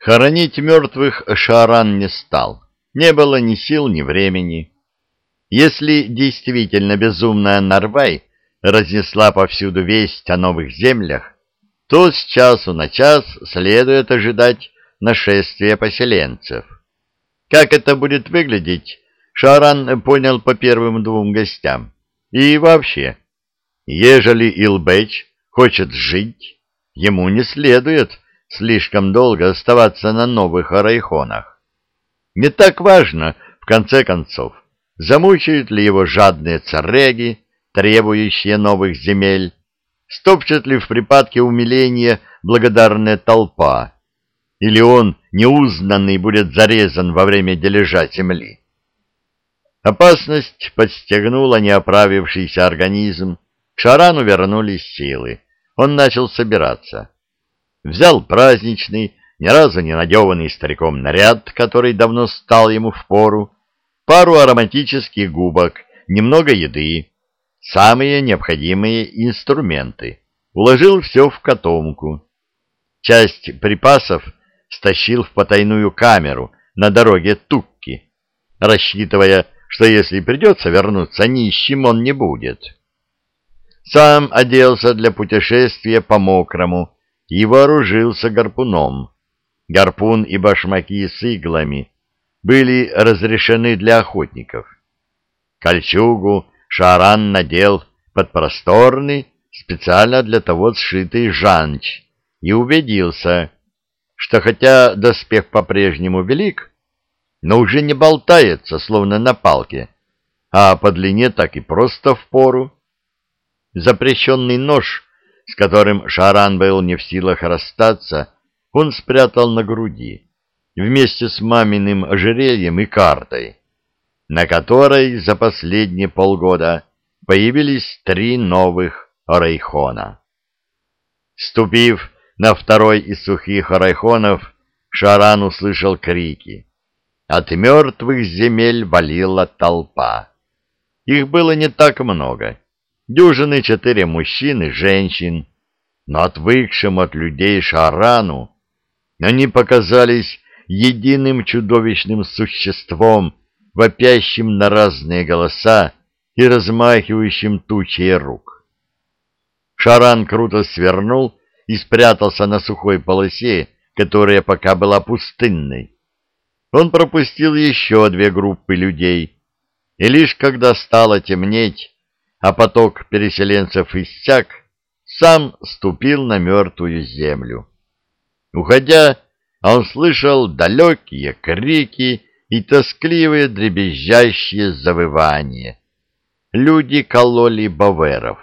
Хоронить мертвых Шаран не стал. Не было ни сил, ни времени. Если действительно безумная Нарвай разнесла повсюду весть о новых землях, то с часу на час следует ожидать нашествия поселенцев. Как это будет выглядеть, Шаран понял по первым двум гостям. И вообще, ежели Илбэч хочет жить, ему не следует слишком долго оставаться на новых арайхонах. Не так важно, в конце концов, замучают ли его жадные цареги, требующие новых земель, стопчет ли в припадке умиления благодарная толпа, или он, неузнанный, будет зарезан во время дележа земли. Опасность подстегнула неоправившийся организм, к Шарану вернулись силы. Он начал собираться взял праздничный, ни разу не надеванный стариком наряд, который давно стал ему в пору, пару ароматических губок, немного еды, самые необходимые инструменты. Уложил все в котомку. Часть припасов стащил в потайную камеру на дороге Тукки, рассчитывая, что если придется вернуться нищим, он не будет. Сам оделся для путешествия по мокрому, и вооружился гарпуном. Гарпун и башмаки с иглами были разрешены для охотников. Кольчугу Шаран надел под просторный, специально для того сшитый жанч, и убедился, что хотя доспех по-прежнему велик, но уже не болтается, словно на палке, а по длине так и просто в пору. Запрещенный нож с которым Шаран был не в силах расстаться, он спрятал на груди, вместе с маминым ожерельем и картой, на которой за последние полгода появились три новых райхона. Ступив на второй из сухих райхонов, Шаран услышал крики. От мертвых земель валила толпа. Их было не так много дюжины четыре мужчин и женщин, но отвыкшим от людей Шарану они показались единым чудовищным существом, вопящим на разные голоса и размахивающим тучей рук. Шаран круто свернул и спрятался на сухой полосе, которая пока была пустынной. Он пропустил еще две группы людей, и лишь когда стало темнеть, а поток переселенцев иссяк, сам ступил на мертвую землю. Уходя, он слышал далекие крики и тоскливые дребезжащие завывания. Люди кололи баверов.